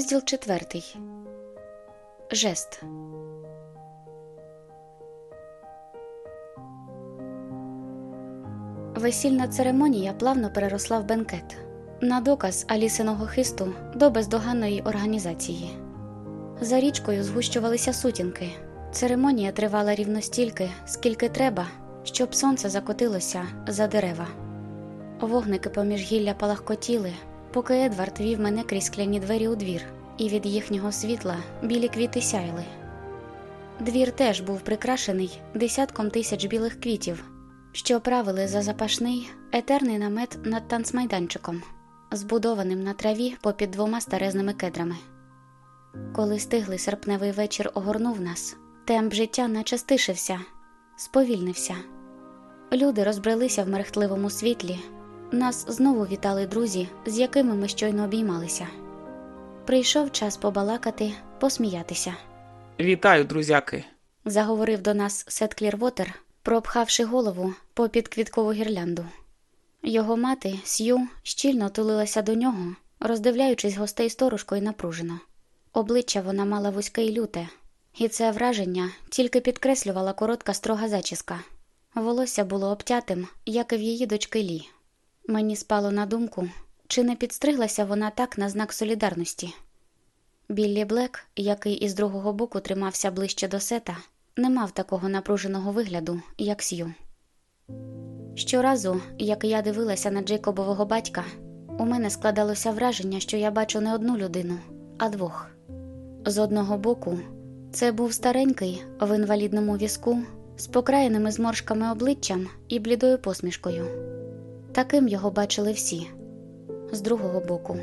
Розділ четвертий. Жест. Весільна церемонія плавно переросла в бенкет на доказ Алісиного хисту до бездоганної організації. За річкою згущувалися сутінки. Церемонія тривала рівно стільки, скільки треба, щоб сонце закотилося за дерева. Вогники поміж гілля палахкотіли, поки Едвард вів мене крізь скляні двері у двір, і від їхнього світла білі квіти сяйли. Двір теж був прикрашений десятком тисяч білих квітів, що правили за запашний етерний намет над танцмайданчиком, збудованим на траві попід двома старезними кедрами. Коли стиглий серпневий вечір огорнув нас, темп життя наче стишився, сповільнився. Люди розбрелися в мерехтливому світлі. Нас знову вітали друзі, з якими ми щойно обіймалися. Прийшов час побалакати, посміятися. Вітаю, друзяки. Заговорив до нас Сет Клірвотер, пропхавши голову попід квіткову гірлянду. Його мати Сью щільно тулилася до нього, роздивляючись гостей сторожко і напружено. Обличчя вона мала вузьке й люте, і це враження тільки підкреслювала коротка строга зачіска. Волосся було обтятим, як і в її дочки Лі. Мені спало на думку, чи не підстриглася вона так на знак солідарності. Біллі Блек, який із другого боку тримався ближче до сета, не мав такого напруженого вигляду, як Сью. Щоразу, як я дивилася на Джейкобового батька, у мене складалося враження, що я бачу не одну людину, а двох. З одного боку, це був старенький в інвалідному візку з покраєними зморшками обличчям і блідою посмішкою. Таким його бачили всі. З другого боку,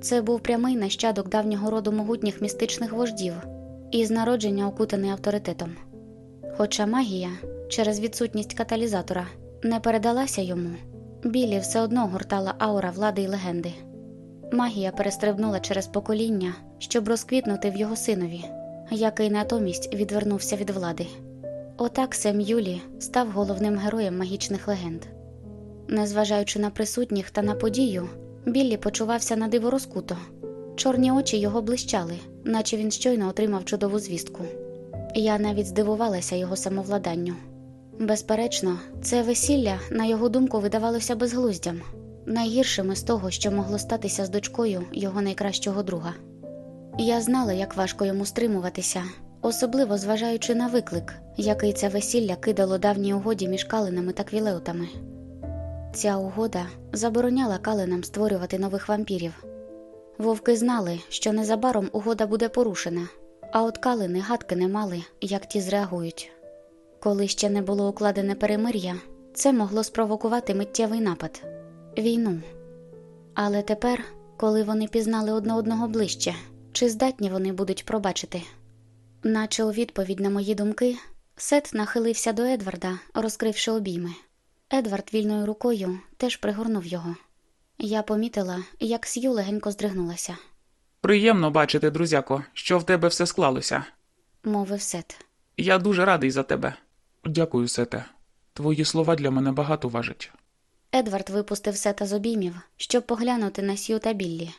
це був прямий нащадок давнього роду могутніх містичних вождів і з народження окутаний авторитетом. Хоча магія через відсутність каталізатора не передалася йому, білі все одно гуртала аура влади й легенди. Магія перестрибнула через покоління, щоб розквітнути в його синові, який натомість відвернувся від влади. Отак Сем Юлі став головним героєм магічних легенд. Незважаючи на присутніх та на подію, Біллі почувався на диво розкуто. Чорні очі його блищали, наче він щойно отримав чудову звістку. Я навіть здивувалася його самовладанню. Безперечно, це весілля, на його думку, видавалося безглуздям, найгіршим із того, що могло статися з дочкою його найкращого друга. Я знала, як важко йому стримуватися, особливо зважаючи на виклик, який це весілля кидало давній угоді між калинами та квілеутами. Ця угода забороняла калинам створювати нових вампірів. Вовки знали, що незабаром угода буде порушена, а от калини гадки не мали, як ті зреагують. Коли ще не було укладене перемир'я, це могло спровокувати миттєвий напад війну. Але тепер, коли вони пізнали одне одного ближче, чи здатні вони будуть пробачити? Наче у відповідь на мої думки, Сет нахилився до Едварда, розкривши обійми. Едвард вільною рукою теж пригорнув його. Я помітила, як Сью легенько здригнулася, Приємно бачити, друзяко, що в тебе все склалося. мовив Сет. Я дуже радий за тебе. Дякую, Сете. Твої слова для мене багато важать. Едвард випустив Сета з обіймів, щоб поглянути на Сью та Біллі.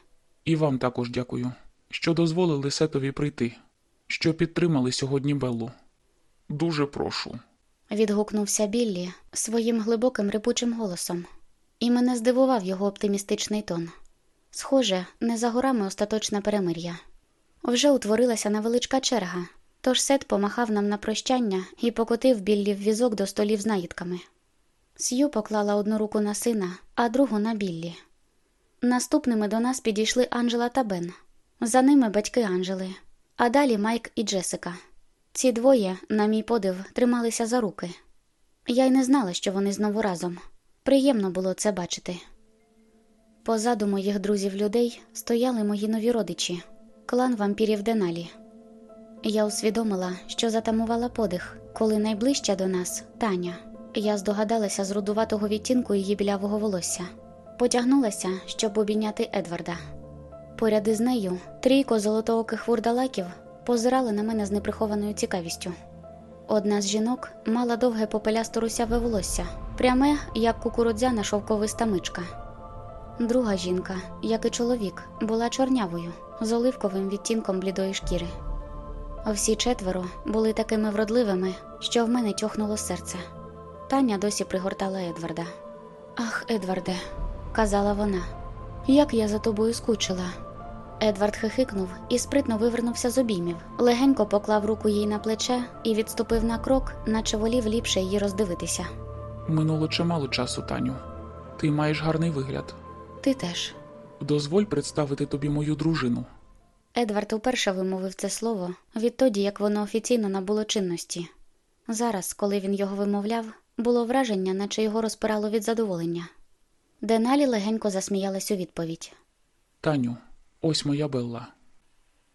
І вам також дякую, що дозволили Сетові прийти, що підтримали сьогодні Беллу. Дуже прошу. Відгукнувся Біллі своїм глибоким рипучим голосом, і мене здивував його оптимістичний тон. Схоже, не за горами остаточне перемир'я. Вже утворилася невеличка черга, тож Сет помахав нам на прощання і покотив Біллі в візок до столів з наїдками. Сью поклала одну руку на сина, а другу на Біллі. Наступними до нас підійшли Анжела та Бен. За ними батьки Анжели, а далі Майк і Джесика. Ці двоє, на мій подив, трималися за руки. Я й не знала, що вони знову разом. Приємно було це бачити. Позаду моїх друзів людей стояли мої нові родичі, клан вампірів Деналі. Я усвідомила, що затамувала подих, коли найближча до нас Таня. Я здогадалася з рудуватого відтінку її білявого волосся. Потягнулася, щоб обійняти Едварда. Поряд із нею трійко золотооких вурдалаків позирали на мене з неприхованою цікавістю. Одна з жінок мала довге попелясто русяве волосся, пряме, як кукурудзяна шовковиста мичка. Друга жінка, як і чоловік, була чорнявою, з оливковим відтінком блідої шкіри. Всі четверо були такими вродливими, що в мене тьохнуло серце. Таня досі пригортала Едварда. Ах, Едварде, казала вона, як я за тобою скучила. Едвард хихикнув і спритно вивернувся з обіймів, легенько поклав руку їй на плече і відступив на крок, наче волів ліпше її роздивитися. Минуло чимало часу, Таню. Ти маєш гарний вигляд. Ти теж. Дозволь представити тобі мою дружину. Едвард уперше вимовив це слово відтоді, як воно офіційно набуло чинності. Зараз, коли він його вимовляв, було враження, наче його розпирало від задоволення. Деналі легенько засміялась у відповідь. Таню, ось моя Белла.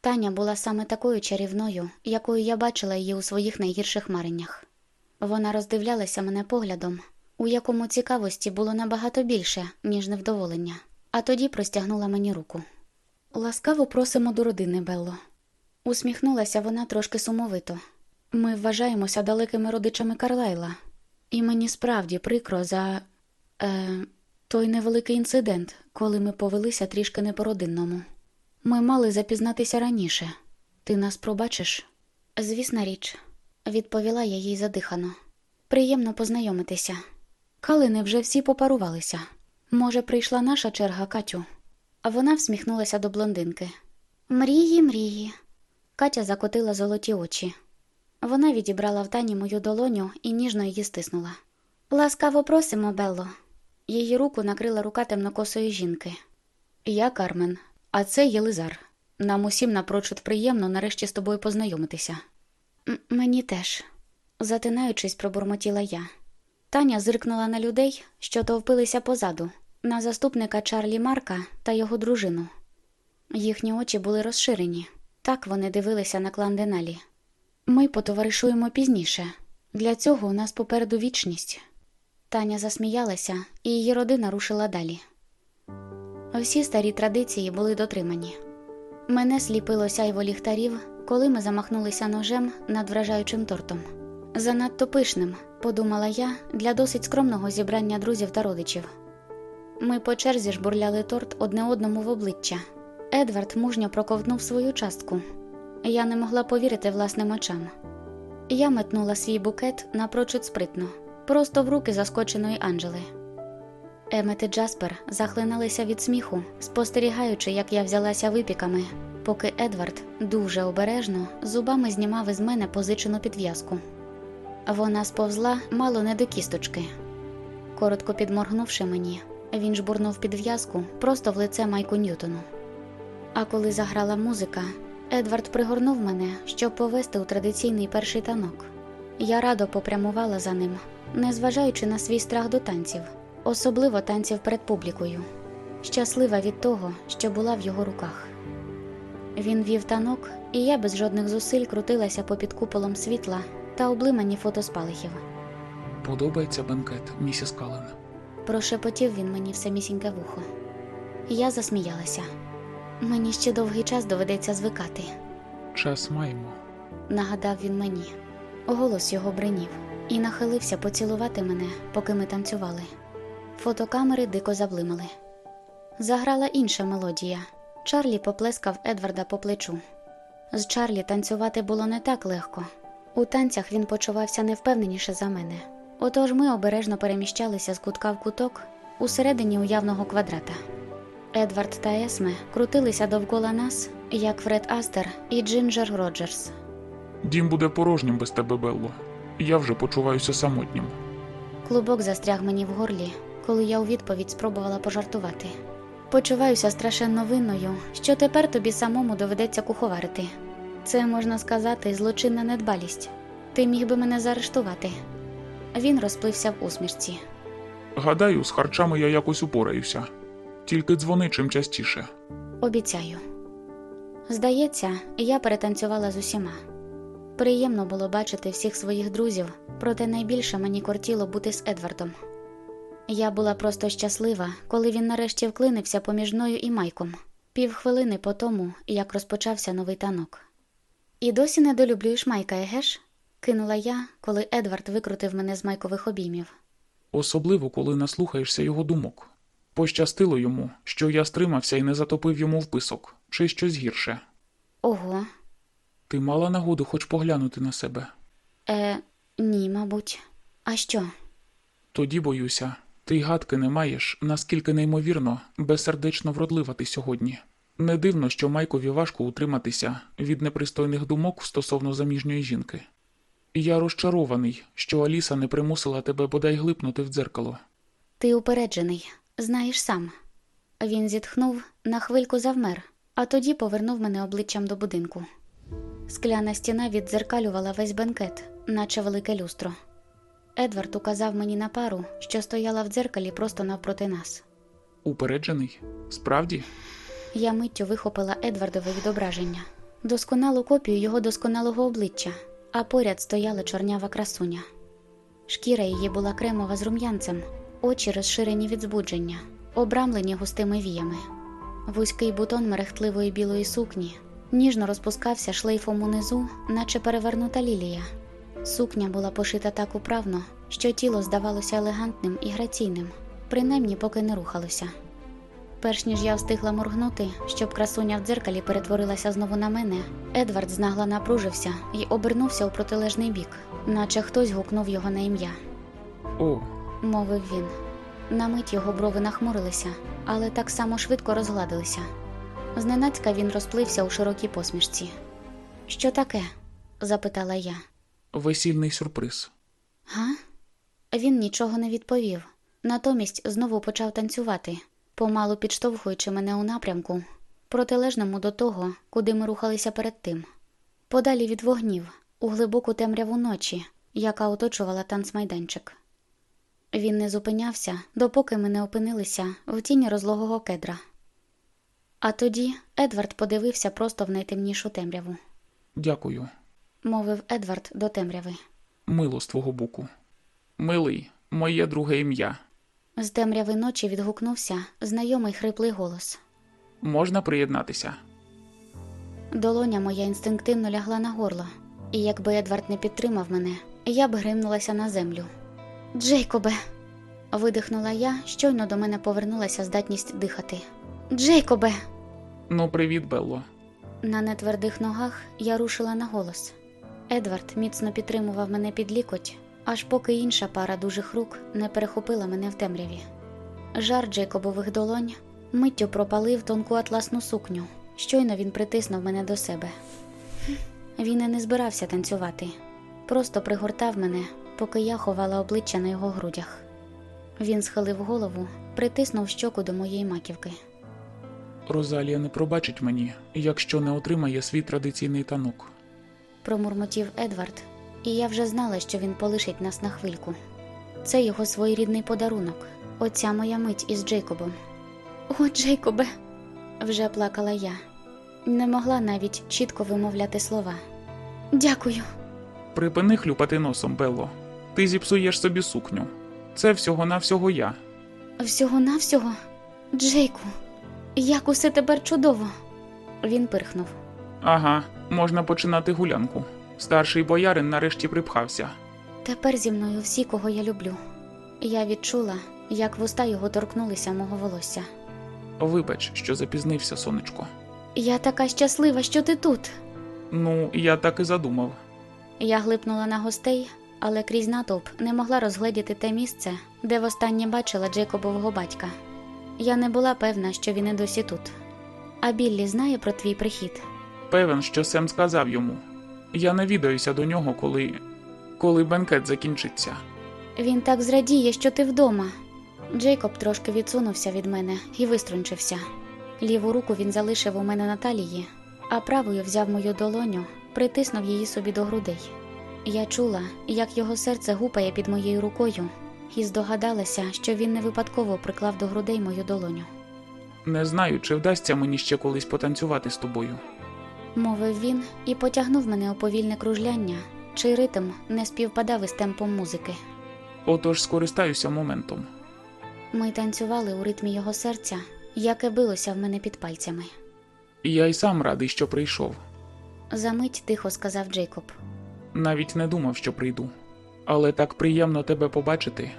Таня була саме такою чарівною, якою я бачила її у своїх найгірших мареннях. Вона роздивлялася мене поглядом, у якому цікавості було набагато більше, ніж невдоволення, а тоді простягнула мені руку. Ласкаво просимо до родини, Белло. Усміхнулася вона трошки сумовито. Ми вважаємося далекими родичами Карлайла, і мені справді прикро за е, той невеликий інцидент, коли ми повелися трішки не по-родинному. Ми мали запізнатися раніше. Ти нас пробачиш? Звісна річ, відповіла я їй задихано. Приємно познайомитися. Калини вже всі попарувалися. Може, прийшла наша черга, Катю? А вона всміхнулася до блондинки. Мрії, мрії. Катя закотила золоті очі. Вона відібрала в Тані мою долоню і ніжно її стиснула. Ласкаво просимо, Белло. Її руку накрила рука темнокосої жінки. Я Кармен, а це Єлизар. Нам усім напрочуд приємно нарешті з тобою познайомитися. М- мені теж, затинаючись, пробурмотіла я. Таня зиркнула на людей, що товпилися позаду, на заступника Чарлі Марка та його дружину. Їхні очі були розширені. Так вони дивилися на клан Деналі. Ми потоваришуємо пізніше. Для цього у нас попереду вічність. Таня засміялася, і її родина рушила далі. Всі старі традиції були дотримані. Мене сліпило сяйво ліхтарів, коли ми замахнулися ножем над вражаючим тортом. Занадто пишним, подумала я, для досить скромного зібрання друзів та родичів. Ми по черзі жбурляли торт одне одному в обличчя. Едвард мужньо проковтнув свою частку. Я не могла повірити власним очам. Я метнула свій букет напрочуд спритно, просто в руки заскоченої Анджели. Емет і Джаспер захлиналися від сміху, спостерігаючи, як я взялася випіками, поки Едвард дуже обережно зубами знімав із мене позичену підв'язку. Вона сповзла мало не до кісточки. Коротко підморгнувши мені, він жбурнув підв'язку просто в лице Майку Ньютону. А коли заграла музика, Едвард пригорнув мене, щоб повести у традиційний перший танок. Я радо попрямувала за ним, незважаючи на свій страх до танців, особливо танців перед публікою, щаслива від того, що була в його руках. Він вів танок, і я без жодних зусиль крутилася попід куполом світла та облимані фотоспалихів. Подобається бенкет, місіс Кален. Прошепотів він мені в самісіньке вухо. Я засміялася. Мені ще довгий час доведеться звикати, Час маємо. нагадав він мені. Голос його бринів і нахилився поцілувати мене, поки ми танцювали. Фотокамери дико заблимали. Заграла інша мелодія. Чарлі поплескав Едварда по плечу. З Чарлі танцювати було не так легко. У танцях він почувався невпевненіше за мене. Отож ми обережно переміщалися з кутка в куток усередині уявного квадрата. Едвард та Есме крутилися довкола нас, як Фред Астер і Джинджер Роджерс. Дім буде порожнім без тебе, Белло. Я вже почуваюся самотнім. Клубок застряг мені в горлі, коли я у відповідь спробувала пожартувати. Почуваюся страшенно винною, що тепер тобі самому доведеться куховарити. Це можна сказати злочинна недбалість. Ти міг би мене заарештувати. Він розплився в усмішці. Гадаю, з харчами я якось упораюся. Тільки дзвони чим частіше. Обіцяю. Здається, я перетанцювала з усіма. Приємно було бачити всіх своїх друзів, проте найбільше мені кортіло бути з Едвардом. Я була просто щаслива, коли він нарешті вклинився поміж мною і Майком, півхвилини по тому, як розпочався новий танок. І досі недолюблюєш Майка, егеш? кинула я, коли Едвард викрутив мене з майкових обіймів. Особливо, коли наслухаєшся його думок. Пощастило йому, що я стримався і не затопив йому вписок, чи щось гірше. Ого, Ти мала нагоду хоч поглянути на себе. е, ні, мабуть. А що? Тоді, боюся, ти й гадки не маєш, наскільки неймовірно, безсердечно вродлива ти сьогодні. Не дивно, що Майкові важко утриматися від непристойних думок стосовно заміжньої жінки. Я розчарований, що Аліса не примусила тебе бодай глипнути в дзеркало. Ти упереджений, знаєш сам. Він зітхнув, на хвильку завмер, а тоді повернув мене обличчям до будинку. Скляна стіна віддзеркалювала весь бенкет, наче велике люстро. Едвард указав мені на пару, що стояла в дзеркалі просто навпроти нас. Упереджений? Справді? Я миттю вихопила Едвардове відображення, досконалу копію його досконалого обличчя, а поряд стояла чорнява красуня. Шкіра її була кремова з рум'янцем, очі розширені від збудження, обрамлені густими віями. Вузький бутон мерехтливої білої сукні ніжно розпускався шлейфом унизу, наче перевернута лілія. Сукня була пошита так управно, що тіло здавалося елегантним і граційним, принаймні поки не рухалося. Перш ніж я встигла моргнути, щоб красуня в дзеркалі перетворилася знову на мене, Едвард знагла напружився і обернувся у протилежний бік, наче хтось гукнув його на ім'я, О, мовив він. На мить його брови нахмурилися, але так само швидко розгладилися. Зненацька він розплився у широкій посмішці. Що таке? запитала я. Весільний сюрприз. Га? Він нічого не відповів, натомість знову почав танцювати, помалу підштовхуючи мене у напрямку, протилежному до того, куди ми рухалися перед тим. Подалі від вогнів, у глибоку темряву ночі, яка оточувала танцмайданчик. Він не зупинявся, допоки ми не опинилися в тіні розлогого кедра. А тоді Едвард подивився просто в найтемнішу темряву, Дякую. Мовив Едвард до темряви. Мило з твого боку. Милий, моє друге ім'я. З темряви ночі відгукнувся знайомий хриплий голос. Можна приєднатися. Долоня моя інстинктивно лягла на горло, і якби Едвард не підтримав мене, я б гримнулася на землю. Джейкобе. видихнула я, щойно до мене повернулася здатність дихати. Джейкобе. Ну, привіт, Белло. На нетвердих ногах я рушила на голос. Едвард міцно підтримував мене під лікоть, аж поки інша пара дужих рук не перехопила мене в темряві. Жар Джейкобових долонь миттю пропалив тонку атласну сукню. Щойно він притиснув мене до себе. Він і не збирався танцювати, просто пригортав мене, поки я ховала обличчя на його грудях. Він схилив голову, притиснув щоку до моєї маківки. Розалія не пробачить мені, якщо не отримає свій традиційний танок. Промурмотів Едвард, і я вже знала, що він полишить нас на хвильку. Це його своєрідний подарунок, оця моя мить із Джейкобом. О, Джейкобе, вже плакала я. Не могла навіть чітко вимовляти слова. Дякую. Припини хлюпати носом, Белло. Ти зіпсуєш собі сукню. Це всього-навсього я. Всього-навсього, Джейку, як усе тепер чудово. Він пирхнув. Ага, можна починати гулянку. Старший боярин нарешті припхався. Тепер зі мною всі, кого я люблю. Я відчула, як вуста його торкнулися мого волосся. Вибач, що запізнився, сонечко. Я така щаслива, що ти тут. Ну, я так і задумав. Я глипнула на гостей, але крізь натовп не могла розгледіти те місце, де востаннє бачила Джейкобового батька. Я не була певна, що він і досі тут. А Біллі знає про твій прихід. Певен, що Сем сказав йому. Я навідаюся до нього, коли. коли бенкет закінчиться. Він так зрадіє, що ти вдома. Джейкоб трошки відсунувся від мене і виструнчився. Ліву руку він залишив у мене на талії, а правою взяв мою долоню, притиснув її собі до грудей. Я чула, як його серце гупає під моєю рукою, і здогадалася, що він не випадково приклав до грудей мою долоню. Не знаю, чи вдасться мені ще колись потанцювати з тобою. Мовив він і потягнув мене у повільне кружляння, чий ритм не співпадав із темпом музики. Отож скористаюся моментом. Ми танцювали у ритмі його серця, яке билося в мене під пальцями. Я й сам радий, що прийшов. Замить тихо сказав Джейкоб. Навіть не думав, що прийду. Але так приємно тебе побачити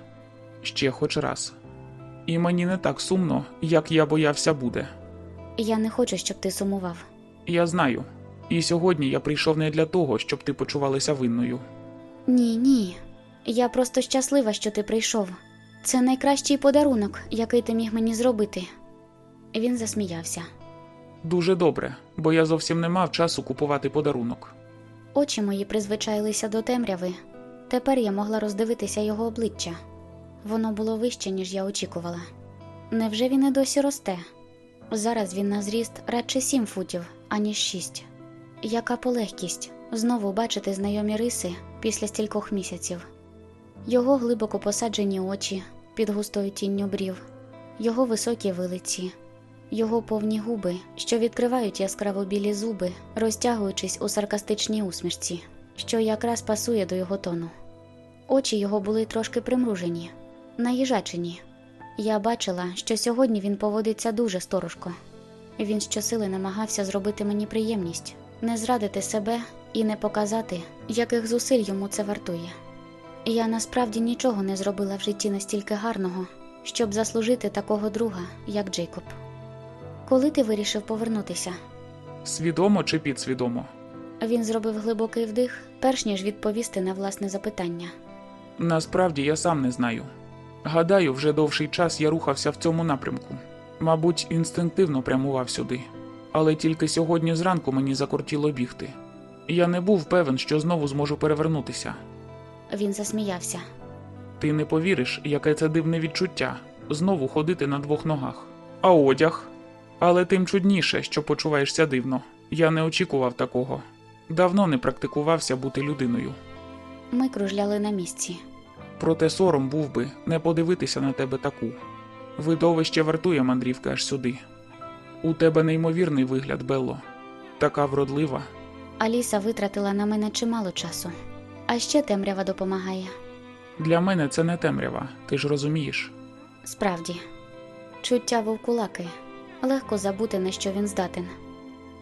ще хоч раз. І мені не так сумно, як я боявся буде. Я не хочу, щоб ти сумував. Я знаю. І сьогодні я прийшов не для того, щоб ти почувалася винною. Ні, ні. Я просто щаслива, що ти прийшов. Це найкращий подарунок, який ти міг мені зробити. Він засміявся. Дуже добре, бо я зовсім не мав часу купувати подарунок. Очі мої призвичаїлися до темряви. Тепер я могла роздивитися його обличчя. Воно було вище, ніж я очікувала. Невже він і досі росте? Зараз він на зріст радше сім футів, аніж шість. Яка полегкість знову бачити знайомі риси після стількох місяців. Його глибоко посаджені очі під густою тінню брів, його високі вилиці, його повні губи, що відкривають яскраво білі зуби, розтягуючись у саркастичній усмішці, що якраз пасує до його тону. Очі його були трошки примружені, наїжачені. Я бачила, що сьогодні він поводиться дуже сторожко. Він щосили намагався зробити мені приємність, не зрадити себе і не показати, яких зусиль йому це вартує. Я насправді нічого не зробила в житті настільки гарного, щоб заслужити такого друга, як Джейкоб. Коли ти вирішив повернутися? Свідомо чи підсвідомо? Він зробив глибокий вдих, перш ніж відповісти на власне запитання. Насправді я сам не знаю. Гадаю, вже довший час я рухався в цьому напрямку. Мабуть, інстинктивно прямував сюди. Але тільки сьогодні зранку мені закортіло бігти. Я не був певен, що знову зможу перевернутися. Він засміявся. Ти не повіриш, яке це дивне відчуття знову ходити на двох ногах. А одяг? Але тим чудніше, що почуваєшся дивно. Я не очікував такого. Давно не практикувався бути людиною. Ми кружляли на місці. Проте сором був би не подивитися на тебе таку. Видовище вартує мандрівки аж сюди. У тебе неймовірний вигляд, Белло. Така вродлива. Аліса витратила на мене чимало часу. А ще темрява допомагає. Для мене це не темрява, ти ж розумієш. Справді, чуття вовкулаки. Легко забути, на що він здатен.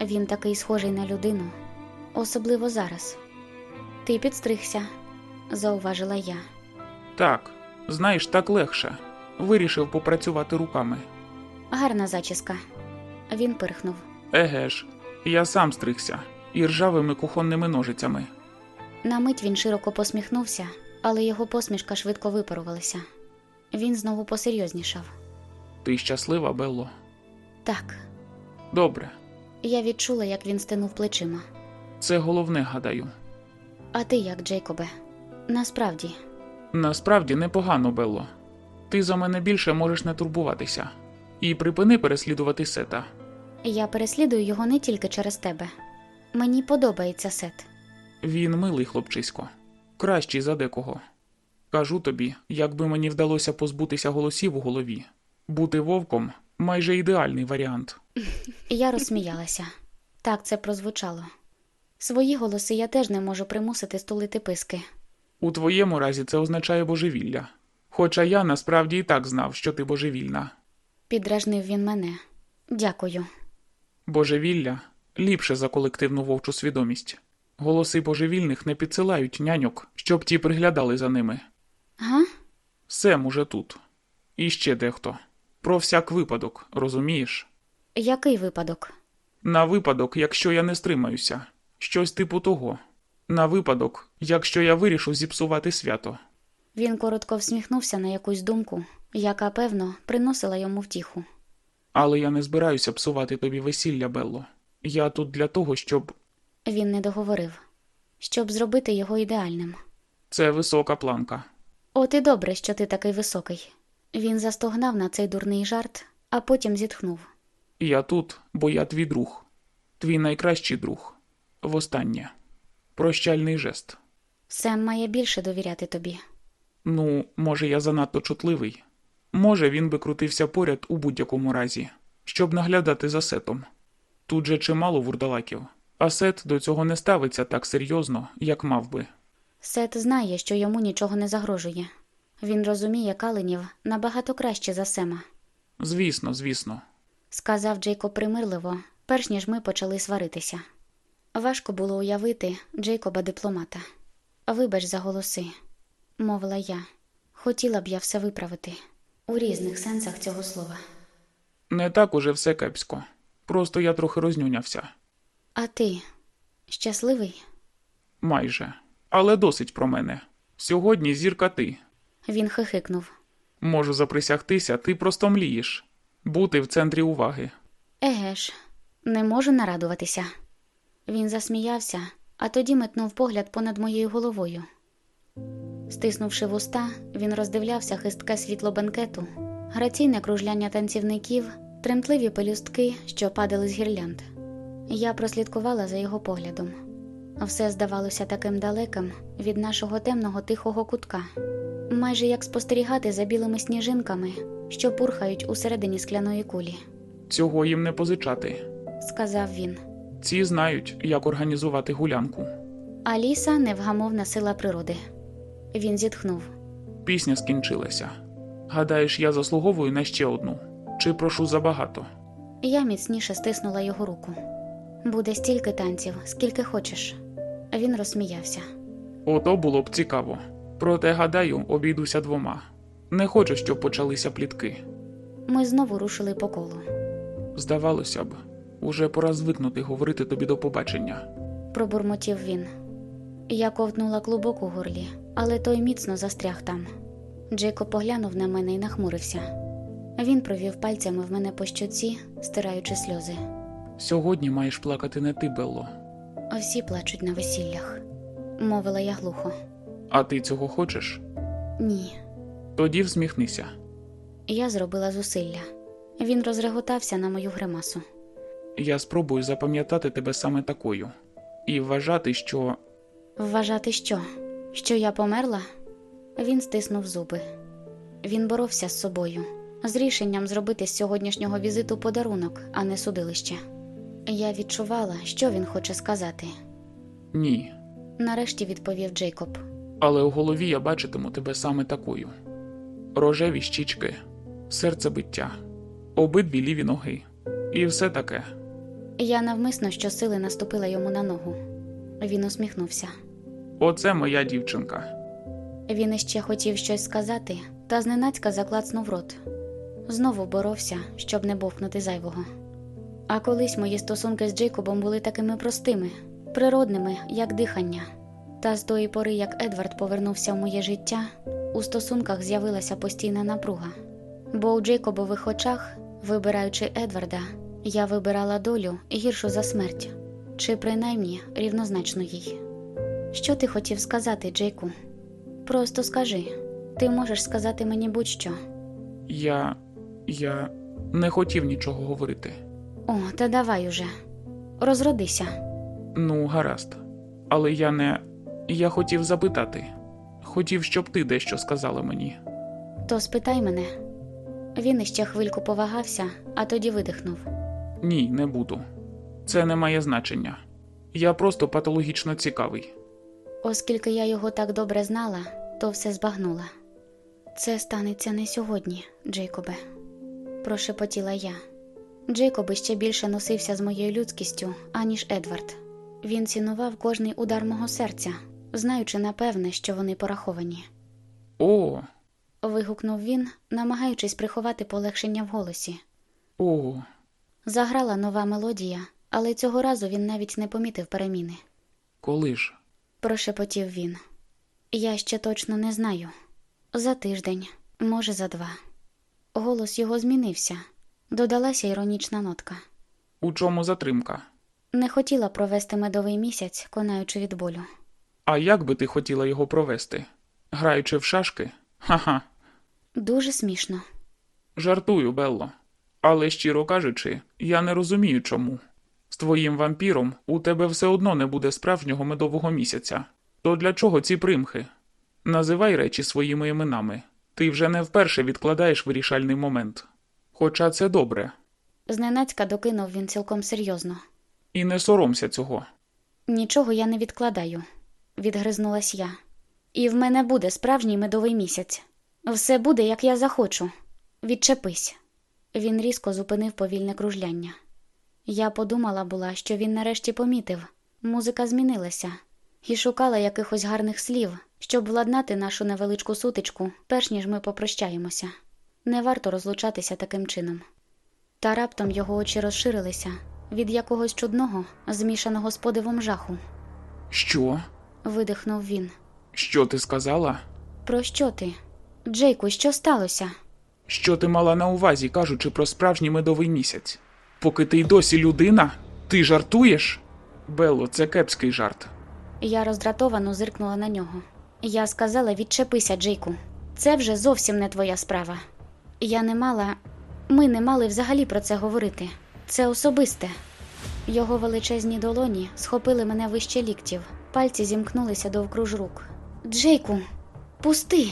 Він такий схожий на людину, особливо зараз. Ти підстригся, зауважила я. Так, знаєш, так легше. Вирішив попрацювати руками. Гарна зачіска. Він пирхнув. Еге ж, я сам стригся і ржавими кухонними ножицями. На мить він широко посміхнувся, але його посмішка швидко випарувалася. Він знову посерйознішав. Ти щаслива, Белло? Так, Добре, я відчула, як він стинув плечима. це головне, гадаю. А ти як, Джейкобе? Насправді, Насправді непогано, Белло. Ти за мене більше можеш не турбуватися. І припини переслідувати сета. я переслідую його не тільки через тебе. Мені подобається сет. Він милий хлопчисько, кращий за декого. Кажу тобі, якби мені вдалося позбутися голосів у голові, бути вовком майже ідеальний варіант. Я розсміялася. Так це прозвучало. Свої голоси я теж не можу примусити стулити писки. У твоєму разі це означає божевілля. Хоча я насправді і так знав, що ти божевільна. Підражнив він мене. Дякую. Божевілля ліпше за колективну вовчу свідомість. Голоси божевільних не підсилають няньок, щоб ті приглядали за ними. Га? Сем уже тут. І ще дехто. Про всяк випадок, розумієш? Який випадок? На випадок, якщо я не стримаюся, щось типу того. На випадок, якщо я вирішу зіпсувати свято. Він коротко всміхнувся на якусь думку, яка, певно, приносила йому втіху. Але я не збираюся псувати тобі весілля, Белло. Я тут для того, щоб. Він не договорив, щоб зробити його ідеальним. Це висока планка. От і добре, що ти такий високий. Він застогнав на цей дурний жарт, а потім зітхнув. Я тут, бо я твій друг, твій найкращий друг. Востаннє. Прощальний жест. Сем має більше довіряти тобі. Ну, може, я занадто чутливий. Може, він би крутився поряд у будь-якому разі, щоб наглядати за сетом. Тут же чимало вурдалаків, а сет до цього не ставиться так серйозно, як мав би. Сет знає, що йому нічого не загрожує. Він розуміє каленів набагато краще за Сема, Звісно, звісно. сказав Джейкоб примирливо, перш ніж ми почали сваритися. Важко було уявити Джейкоба дипломата. Вибач за голоси, мовила я. Хотіла б я все виправити у різних сенсах цього слова. Не так уже все кепсько. Просто я трохи рознюнявся. А ти щасливий? Майже. Але досить про мене. Сьогодні зірка ти. Він хихикнув. Можу заприсягтися, ти просто млієш. Бути в центрі уваги. Еге ж, не можу нарадуватися. Він засміявся, а тоді метнув погляд понад моєю головою. Стиснувши вуста, він роздивлявся хистке світло бенкету, граційне кружляння танцівників, тремтливі пелюстки, що падали з гірлянд. Я прослідкувала за його поглядом. Все здавалося таким далеким від нашого темного тихого кутка, майже як спостерігати за білими сніжинками, що пурхають усередині скляної кулі, Цього їм не позичати. сказав він. Ці знають, як організувати гулянку. Аліса невгамовна сила природи. Він зітхнув. Пісня скінчилася. Гадаєш, я заслуговую на ще одну? Чи прошу забагато? Я міцніше стиснула його руку. Буде стільки танців, скільки хочеш. Він розсміявся. Ото було б цікаво. Проте, гадаю, обійдуся двома. Не хочу, щоб почалися плітки. Ми знову рушили по колу. Здавалося б, уже пора звикнути говорити тобі до побачення. Пробурмотів він. Я ковтнула клубок у горлі, але той міцно застряг там. Джейко поглянув на мене і нахмурився. Він провів пальцями в мене по щоці, стираючи сльози. Сьогодні маєш плакати не ти, Белло. Всі плачуть на весіллях, мовила я глухо. А ти цього хочеш? Ні, Тоді всміхнися. я зробила зусилля. Він розреготався на мою гримасу. Я спробую запам'ятати тебе саме такою і вважати, що Вважати що? Що я померла? Він стиснув зуби. Він боровся з собою, з рішенням зробити з сьогоднішнього візиту подарунок, а не судилище. Я відчувала, що він хоче сказати. ні. Нарешті відповів Джейкоб. Але у голові я бачитиму тебе саме такою: рожеві щічки, серцебиття, обидві ліві ноги, і все таке. Я навмисно щосили наступила йому на ногу. Він усміхнувся. Оце моя дівчинка. Він іще хотів щось сказати, та зненацька заклацнув рот. Знову боровся, щоб не бовкнути зайвого. А колись мої стосунки з Джейкобом були такими простими, природними, як дихання. Та з тої пори, як Едвард повернувся в моє життя, у стосунках з'явилася постійна напруга. Бо у Джейкобових очах, вибираючи Едварда, я вибирала долю гіршу за смерть, чи принаймні рівнозначну їй. Що ти хотів сказати, Джейку? Просто скажи, ти можеш сказати мені будь-що. Я. я не хотів нічого говорити. О, та давай уже. Розродися. Ну, гаразд. Але я не. Я хотів запитати. Хотів, щоб ти дещо сказала мені. То спитай мене. Він іще хвильку повагався, а тоді видихнув. Ні, не буду. Це не має значення. Я просто патологічно цікавий. Оскільки я його так добре знала, то все збагнула. Це станеться не сьогодні, Джейкобе, прошепотіла я. Джейкоб іще більше носився з моєю людськістю, аніж Едвард. Він цінував кожний удар мого серця, знаючи напевне, що вони пораховані. О, Вигукнув він, намагаючись приховати полегшення в голосі. о, Заграла нова мелодія, але цього разу він навіть не помітив переміни. коли ж? Прошепотів він. Я ще точно не знаю. За тиждень, може, за два. Голос його змінився. Додалася іронічна нотка. У чому затримка? Не хотіла провести медовий місяць, конаючи від болю. А як би ти хотіла його провести? Граючи в шашки? Ха-ха. Дуже смішно. Жартую, Белло. Але щиро кажучи, я не розумію чому. З твоїм вампіром у тебе все одно не буде справжнього медового місяця. То для чого ці примхи? Називай речі своїми іменами. Ти вже не вперше відкладаєш вирішальний момент. Хоча це добре. Зненацька докинув він цілком серйозно. І не соромся цього. Нічого я не відкладаю, відгризнулась я. І в мене буде справжній медовий місяць. Все буде, як я захочу. Відчепись. Він різко зупинив повільне кружляння. Я подумала була, що він нарешті помітив. Музика змінилася і шукала якихось гарних слів, щоб владнати нашу невеличку сутичку, перш ніж ми попрощаємося. Не варто розлучатися таким чином. Та раптом його очі розширилися від якогось чудного, змішаного з подивом жаху. Що? Видихнув він. Що ти сказала? Про що ти? Джейку, що сталося? Що ти мала на увазі, кажучи про справжній медовий місяць? Поки ти й досі людина? Ти жартуєш? Белло, це кепський жарт. Я роздратовано зиркнула на нього. Я сказала відчепися, Джейку. Це вже зовсім не твоя справа. Я не мала. Ми не мали взагалі про це говорити. Це особисте. Його величезні долоні схопили мене вище ліктів, пальці зімкнулися довкруж рук. Джейку, пусти.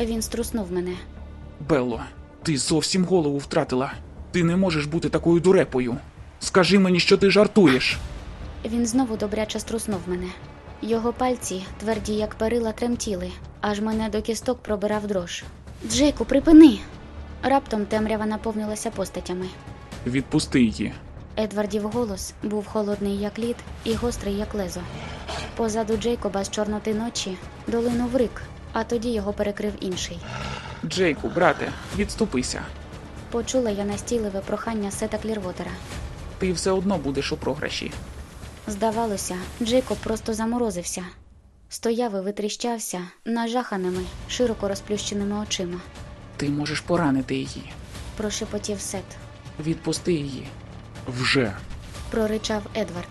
Він струснув мене. Белло, ти зовсім голову втратила. Ти не можеш бути такою дурепою. Скажи мені, що ти жартуєш. Він знову добряче струснув мене. Його пальці, тверді як перила, тремтіли, аж мене до кісток пробирав дрож. Джейку, припини! Раптом темрява наповнилася постатями. Відпусти її. Едвардів голос був холодний, як лід, і гострий, як лезо. Позаду Джейкоба з чорноти ночі долинув рик, а тоді його перекрив інший. Джейку, брате, відступися. Почула я настійливе прохання Сета Клірвотера. Ти все одно будеш у програші. Здавалося, Джейкоб просто заморозився. Стояв і витріщався нажаханими, широко розплющеними очима. Ти можеш поранити її. Прошепотів Сет. Відпусти її. Вже. проричав Едвард.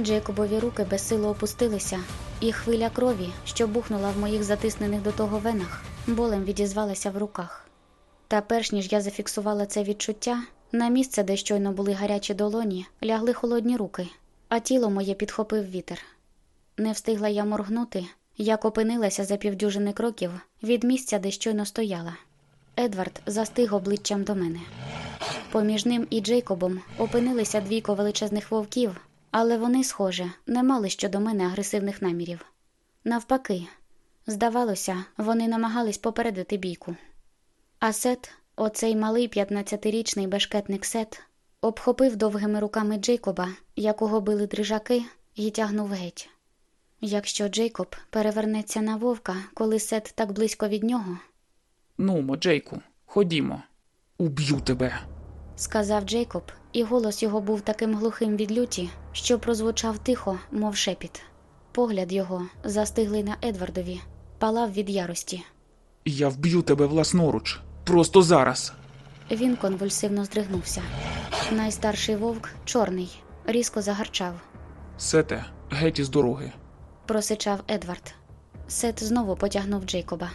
Джейкобові руки безсило опустилися, і хвиля крові, що бухнула в моїх затиснених до того венах, болем відізвалася в руках. Та перш ніж я зафіксувала це відчуття, на місце, де щойно були гарячі долоні, лягли холодні руки, а тіло моє підхопив вітер. Не встигла я моргнути, як опинилася за півдюжини кроків від місця, де щойно стояла. Едвард застиг обличчям до мене. Поміж ним і Джейкобом опинилися двійко величезних вовків, але вони, схоже, не мали щодо мене агресивних намірів. Навпаки, здавалося, вони намагались попередити бійку. А Сет, оцей малий 15-річний бешкетник Сет, обхопив довгими руками Джейкоба, якого били дрижаки, і тягнув геть. Якщо Джейкоб перевернеться на вовка, коли Сет так близько від нього, Нумо, Джейку, ходімо. Уб'ю тебе. сказав Джейкоб, і голос його був таким глухим від люті, що прозвучав тихо, мов шепіт. Погляд його, застиглий на Едвардові, палав від ярості. Я вб'ю тебе власноруч. Просто зараз. Він конвульсивно здригнувся. Найстарший вовк, чорний, різко загарчав, Сете, геть із дороги. просичав Едвард. Сет знову потягнув Джейкоба.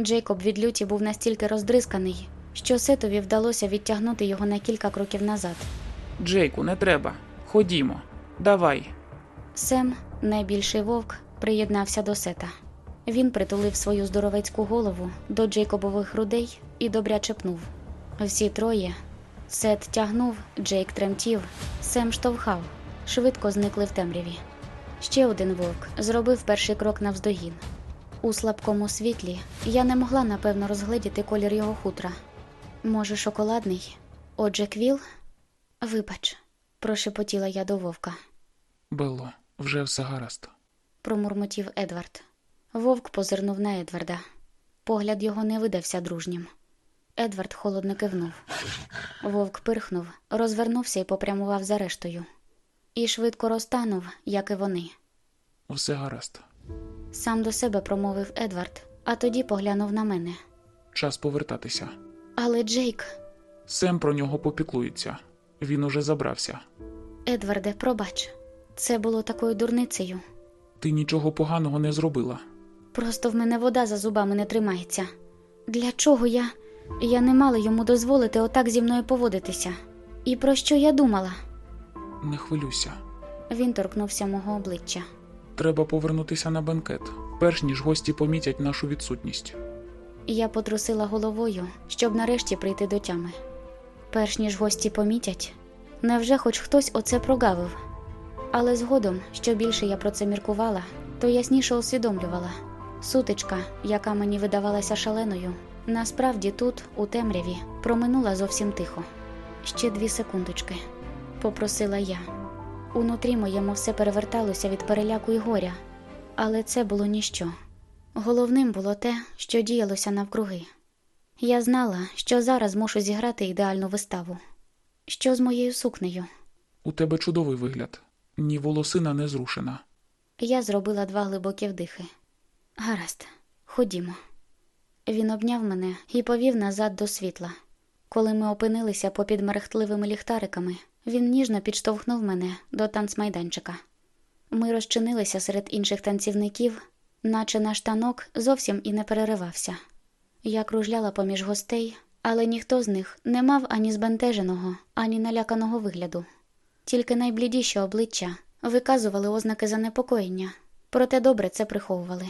Джейкоб від люті був настільки роздрисканий, що Сетові вдалося відтягнути його на кілька кроків назад. Джейку, не треба. Ходімо. Давай. Сем, найбільший вовк, приєднався до сета. Він притулив свою здоровецьку голову до Джейкобових грудей і добряче пнув. Всі троє. Сет тягнув, Джейк тремтів, Сем штовхав, швидко зникли в темряві. Ще один вовк зробив перший крок навздогін. У слабкому світлі я не могла напевно розгледіти колір його хутра. Може, шоколадний? Отже, квіл? Вибач, прошепотіла я до вовка. Белло, вже все гаразд. промурмотів Едвард. Вовк позирнув на Едварда. Погляд його не видався дружнім. Едвард холодно кивнув. Вовк пирхнув, розвернувся і попрямував за рештою. І швидко розтанув, як і вони. Все гаразд. Сам до себе промовив Едвард, а тоді поглянув на мене. Час повертатися. Але Джейк, Сем про нього попіклується. Він уже забрався. Едварде, пробач, це було такою дурницею. Ти нічого поганого не зробила. Просто в мене вода за зубами не тримається. Для чого я. Я не мала йому дозволити отак зі мною поводитися. І про що я думала? Не хвилюйся. Він торкнувся мого обличчя. Треба повернутися на бенкет, перш ніж гості помітять нашу відсутність. Я потрусила головою, щоб нарешті прийти до тями. перш ніж гості помітять, невже хоч хтось оце прогавив? Але згодом, що більше я про це міркувала, то ясніше усвідомлювала. Сутичка, яка мені видавалася шаленою, насправді тут, у темряві, проминула зовсім тихо. Ще дві секундочки, попросила я. Унутрі моєму все переверталося від переляку й горя, але це було ніщо. Головним було те, що діялося навкруги. Я знала, що зараз мушу зіграти ідеальну виставу. Що з моєю сукнею? У тебе чудовий вигляд. Ні волосина не зрушена. Я зробила два глибокі вдихи. Гаразд, ходімо. Він обняв мене і повів назад до світла. Коли ми опинилися попід мерехтливими ліхтариками, він ніжно підштовхнув мене до танцмайданчика. Ми розчинилися серед інших танцівників, наче наш танок зовсім і не переривався. Я кружляла поміж гостей, але ніхто з них не мав ані збентеженого, ані наляканого вигляду. Тільки найблідіші обличчя виказували ознаки занепокоєння, проте добре це приховували.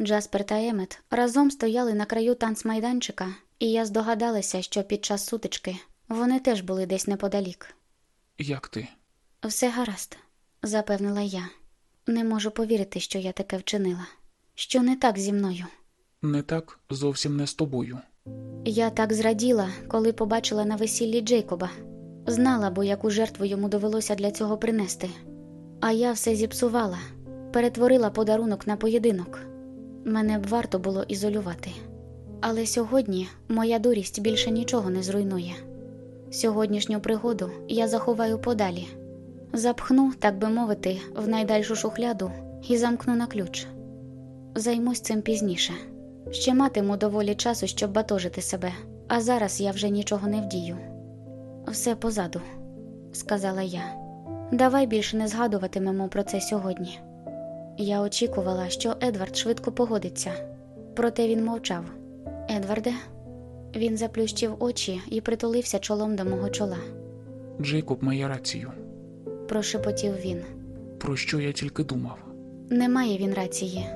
Джаспер та Емет разом стояли на краю танцмайданчика, і я здогадалася, що під час сутички вони теж були десь неподалік. Як ти? Все гаразд, запевнила я. Не можу повірити, що я таке вчинила. Що не так зі мною. Не так зовсім не з тобою. Я так зраділа, коли побачила на весіллі Джейкоба. Знала, бо яку жертву йому довелося для цього принести. А я все зіпсувала, перетворила подарунок на поєдинок. Мене б варто було ізолювати. Але сьогодні моя дурість більше нічого не зруйнує. Сьогоднішню пригоду я заховаю подалі, запхну, так би мовити, в найдальшу шухляду і замкну на ключ. Займусь цим пізніше. Ще матиму доволі часу, щоб батожити себе, а зараз я вже нічого не вдію. Все позаду, сказала я. Давай більше не згадуватимемо про це сьогодні. Я очікувала, що Едвард швидко погодиться, проте він мовчав. Едварде, він заплющив очі і притулився чолом до мого чола. Джейкоб має рацію. Прошепотів він. Про що я тільки думав? Немає він рації.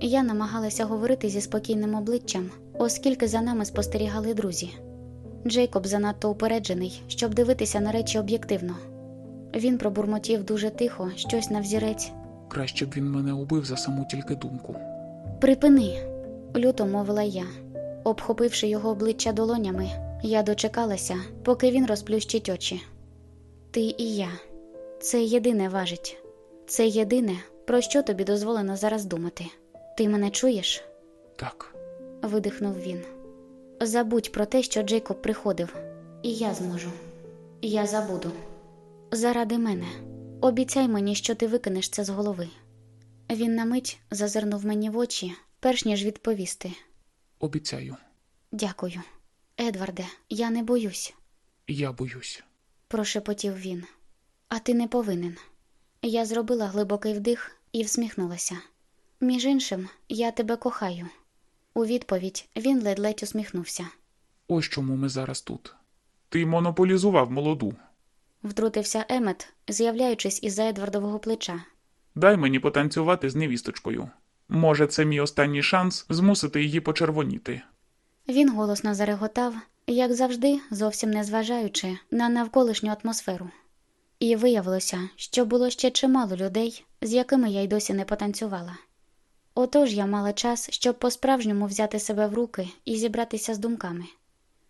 Я намагалася говорити зі спокійним обличчям, оскільки за нами спостерігали друзі. Джейкоб занадто упереджений, щоб дивитися на речі об'єктивно. Він пробурмотів дуже тихо, щось на взірець. Краще б він мене убив за саму тільки думку. Припини, люто мовила я. Обхопивши його обличчя долонями, я дочекалася, поки він розплющить очі. Ти і я. Це єдине важить. Це єдине, про що тобі дозволено зараз думати. Ти мене чуєш? Так, видихнув він. Забудь про те, що Джейкоб приходив, і я зможу. Я забуду. Заради мене. Обіцяй мені, що ти викинеш це з голови. Він на мить зазирнув мені в очі, перш ніж відповісти. обіцяю. Дякую. Едварде, я не боюсь, Я боюсь. прошепотів він. А ти не повинен. Я зробила глибокий вдих і всміхнулася. Між іншим, я тебе кохаю. У відповідь він ледь-ледь усміхнувся. Ось чому ми зараз тут. Ти монополізував молоду. Втрутився Емет, з'являючись із-за Едвардового плеча. Дай мені потанцювати з невісточкою. Може, це мій останній шанс змусити її почервоніти. Він голосно зареготав, як завжди, зовсім не зважаючи на навколишню атмосферу. І виявилося, що було ще чимало людей, з якими я й досі не потанцювала. Отож я мала час, щоб по-справжньому взяти себе в руки і зібратися з думками.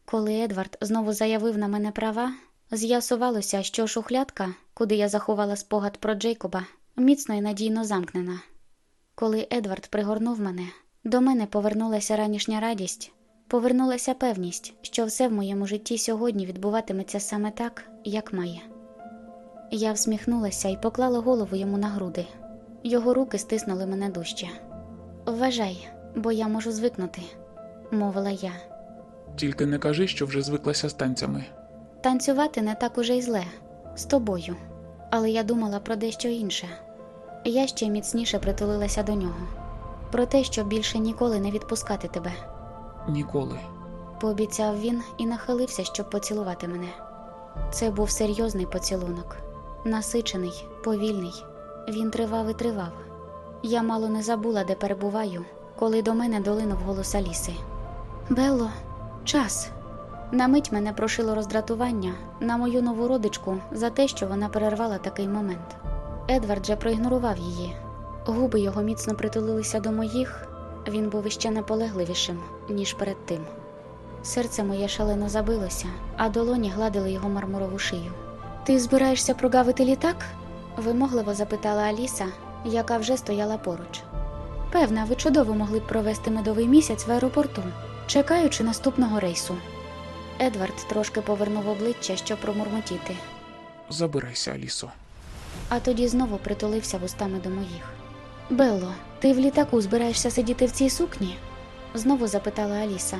Коли Едвард знову заявив на мене права, з'ясувалося, що шухлядка, куди я заховала спогад про Джейкоба, міцно і надійно замкнена. Коли Едвард пригорнув мене, до мене повернулася ранішня радість, повернулася певність, що все в моєму житті сьогодні відбуватиметься саме так, як має. Я всміхнулася і поклала голову йому на груди. Його руки стиснули мене дужче. Вважай, бо я можу звикнути, мовила я. Тільки не кажи, що вже звиклася з танцями. Танцювати не так уже й зле з тобою, але я думала про дещо інше. Я ще міцніше притулилася до нього, про те, щоб більше ніколи не відпускати тебе. Ніколи. Пообіцяв він і нахилився, щоб поцілувати мене. Це був серйозний поцілунок, насичений, повільний. Він тривав і тривав. Я мало не забула, де перебуваю, коли до мене долинув голос Аліси. Белло, час. На мить мене прошило роздратування на мою нову родичку за те, що вона перервала такий момент. Едвард же проігнорував її. Губи його міцно притулилися до моїх. Він був іще наполегливішим, ніж перед тим. Серце моє шалено забилося, а долоні гладили його мармурову шию. Ти збираєшся прогавити літак? вимогливо запитала Аліса, яка вже стояла поруч. Певна, ви чудово могли б провести медовий місяць в аеропорту, чекаючи наступного рейсу. Едвард трошки повернув обличчя, щоб промурмотіти, Забирайся, Алісо. а тоді знову притулився вустами до моїх. Белло, ти в літаку збираєшся сидіти в цій сукні? знову запитала Аліса.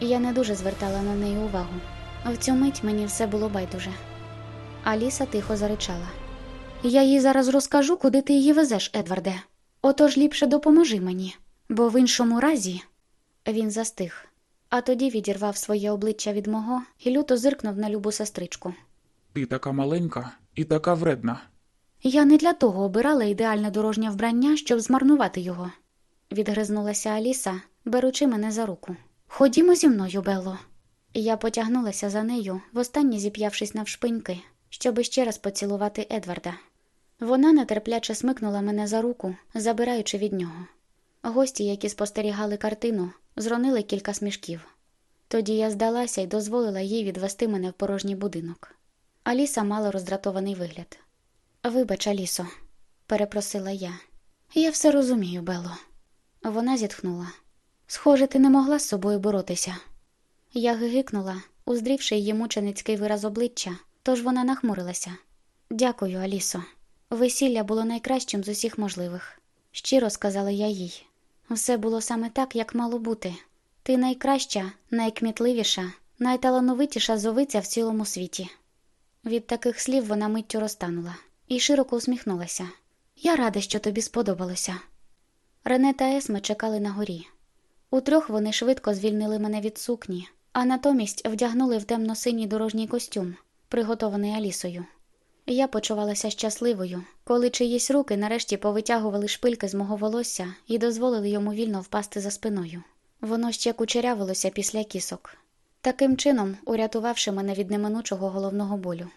Я не дуже звертала на неї увагу. В цю мить мені все було байдуже. Аліса тихо заричала. Я їй зараз розкажу, куди ти її везеш, Едварде. Отож ліпше допоможи мені, бо в іншому разі. Він застиг, а тоді відірвав своє обличчя від мого і люто зиркнув на любу сестричку. Ти така маленька і така вредна. Я не для того обирала ідеальне дорожнє вбрання, щоб змарнувати його, відгризнулася Аліса, беручи мене за руку. Ходімо зі мною, Белло. Я потягнулася за нею, востаннє зіп'явшись навшпиньки, щоби ще раз поцілувати Едварда. Вона нетерпляче смикнула мене за руку, забираючи від нього. Гості, які спостерігали картину, зронили кілька смішків. Тоді я здалася і дозволила їй відвести мене в порожній будинок. Аліса мала роздратований вигляд. Вибач, Алісо, перепросила я. Я все розумію, Бело. Вона зітхнула. Схоже, ти не могла з собою боротися. Я гигикнула, уздрівши її мученицький вираз обличчя, тож вона нахмурилася. Дякую, Алісо. Весілля було найкращим з усіх можливих. Щиро сказала я їй. Все було саме так, як мало бути. Ти найкраща, найкмітливіша, найталановитіша зовиця в цілому світі. Від таких слів вона миттю розтанула і широко усміхнулася. Я рада, що тобі сподобалося. Рене та Есме чекали на горі. Утрьох вони швидко звільнили мене від сукні, а натомість вдягнули в темно-синій дорожній костюм, приготований Алісою. Я почувалася щасливою, коли чиїсь руки нарешті повитягували шпильки з мого волосся і дозволили йому вільно впасти за спиною. Воно ще кучерявилося після кісок, таким чином урятувавши мене від неминучого головного болю.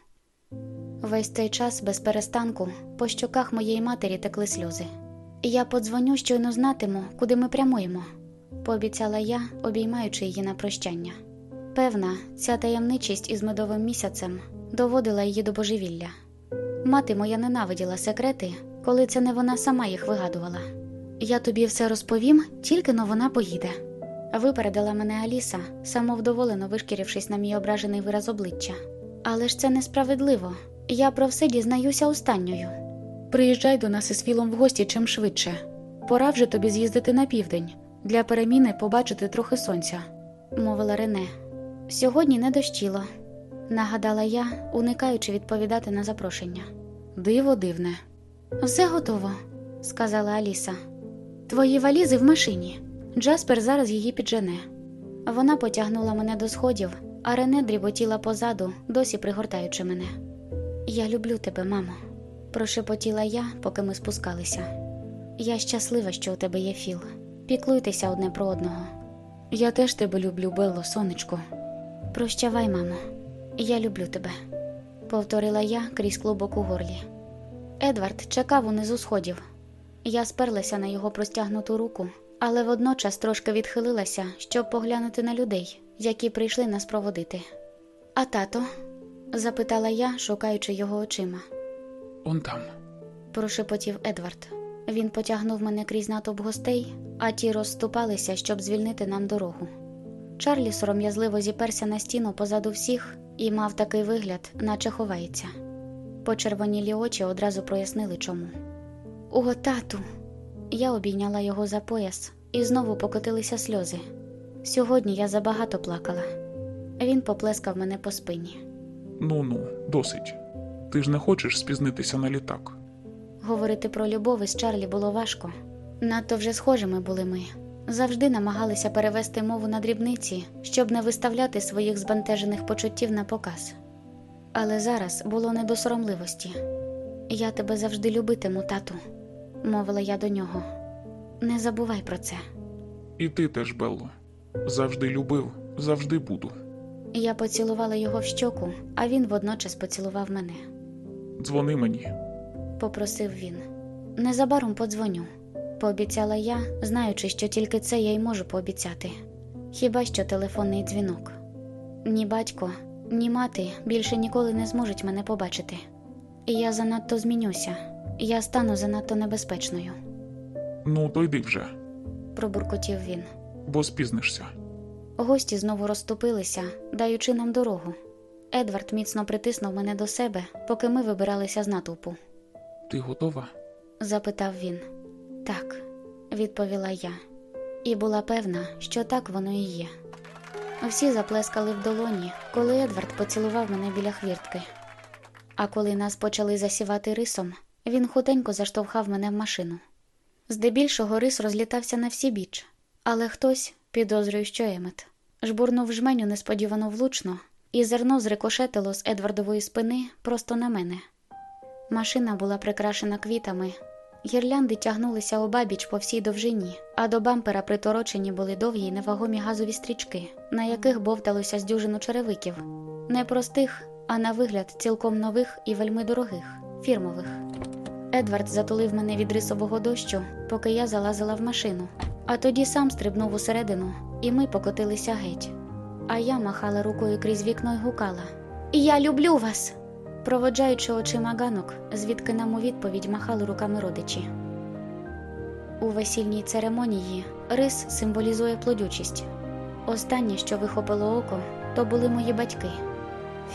Весь цей час без перестанку по щоках моєї матері текли сльози. Я подзвоню, щойно знатиму, куди ми прямуємо, пообіцяла я, обіймаючи її на прощання. Певна, ця таємничість із медовим місяцем доводила її до божевілля. Мати моя ненавиділа секрети, коли це не вона сама їх вигадувала. Я тобі все розповім, тільки но вона поїде. Випередила мене Аліса, самовдоволено вишкірившись на мій ображений вираз обличчя. Але ж це несправедливо. Я про все дізнаюся останньою. Приїжджай до нас із Філом в гості чим швидше. Пора вже тобі з'їздити на південь, для переміни побачити трохи сонця, мовила Рене. Сьогодні не дощило, нагадала я, уникаючи відповідати на запрошення. Диво дивне. Все готово, сказала Аліса. Твої валізи в машині. Джаспер зараз її піджене. Вона потягнула мене до сходів, а Рене дріботіла позаду, досі пригортаючи мене. Я люблю тебе, мамо, прошепотіла я, поки ми спускалися. Я щаслива, що у тебе є Філ. Піклуйтеся одне про одного. Я теж тебе люблю, Белло, сонечко. Прощавай, мамо, я люблю тебе, повторила я крізь клубок у горлі. Едвард чекав унизу сходів. Я сперлася на його простягнуту руку, але водночас трошки відхилилася, щоб поглянути на людей, які прийшли нас проводити. А тато? запитала я, шукаючи його очима. Он там. Прошепотів Едвард. Він потягнув мене крізь натовп гостей, а ті розступалися, щоб звільнити нам дорогу. Чарлі сором'язливо зіперся на стіну позаду всіх і мав такий вигляд, наче ховається. Почервонілі очі одразу прояснили чому. О, тату! Я обійняла його за пояс і знову покотилися сльози. Сьогодні я забагато плакала. Він поплескав мене по спині. Ну ну, досить. Ти ж не хочеш спізнитися на літак. Говорити про любов із Чарлі було важко. Надто вже схожими були ми. Завжди намагалися перевести мову на дрібниці, щоб не виставляти своїх збентежених почуттів на показ. Але зараз було не до соромливості. Я тебе завжди любитиму, тату, мовила я до нього. Не забувай про це. І ти теж, Белло. Завжди любив, завжди буду. Я поцілувала його в щоку, а він водночас поцілував мене. Дзвони мені. Попросив він. Незабаром подзвоню, пообіцяла я, знаючи, що тільки це я й можу пообіцяти. Хіба що телефонний дзвінок. Ні батько, ні мати більше ніколи не зможуть мене побачити. І я занадто змінюся, я стану занадто небезпечною, Ну, то йди вже, пробуркотів він. бо спізнишся. Гості знову розступилися, даючи нам дорогу. Едвард міцно притиснув мене до себе, поки ми вибиралися з натовпу. Ти готова? запитав він. Так, відповіла я, і була певна, що так воно і є. Всі заплескали в долоні, коли Едвард поцілував мене біля хвіртки. А коли нас почали засівати рисом, він хутенько заштовхав мене в машину. Здебільшого рис розлітався на всі біч, але хтось, підозрюю, що Емет, жбурнув жменю несподівано влучно, і зерно зрикошетило з Едвардової спини просто на мене. Машина була прикрашена квітами. Гірлянди тягнулися обабіч по всій довжині, а до бампера приторочені були довгі й невагомі газові стрічки, на яких бовталося з дюжину черевиків, не простих, а на вигляд цілком нових і вельми дорогих, фірмових. Едвард затулив мене від рисового дощу, поки я залазила в машину, а тоді сам стрибнув усередину, і ми покотилися геть. А я махала рукою крізь вікно й гукала: Я люблю вас! Проводжаючи очима ганок, звідки нам у відповідь махали руками родичі. У весільній церемонії рис символізує плодючість. Останнє, що вихопило око, то були мої батьки.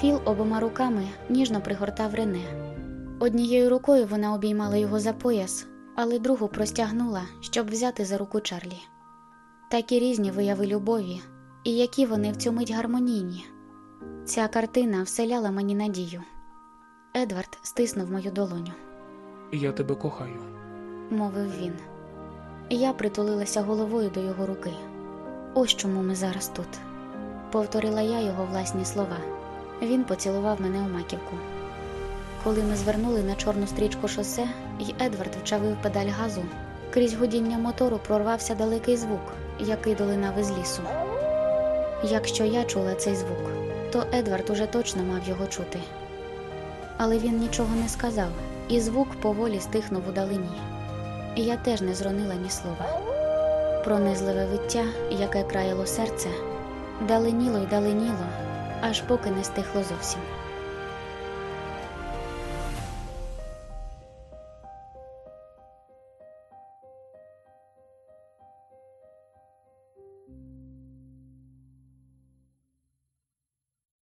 Філ обома руками ніжно пригортав Рене. Однією рукою вона обіймала його за пояс, але другу простягнула, щоб взяти за руку Чарлі. Такі різні вияви любові, і які вони в цю мить гармонійні. Ця картина вселяла мені надію. Едвард стиснув мою долоню, Я тебе кохаю. мовив він. Я притулилася головою до його руки. Ось чому ми зараз тут. Повторила я його власні слова. Він поцілував мене у маківку. Коли ми звернули на чорну стрічку шосе, і Едвард вчавив педаль газу, крізь гудіння мотору прорвався далекий звук, який долинав із лісу. Якщо я чула цей звук, то Едвард уже точно мав його чути. Але він нічого не сказав, і звук поволі стихнув у далині. Я теж не зронила ні слова. Пронизливе виття, яке краяло серце, даленіло й даленіло, аж поки не стихло зовсім.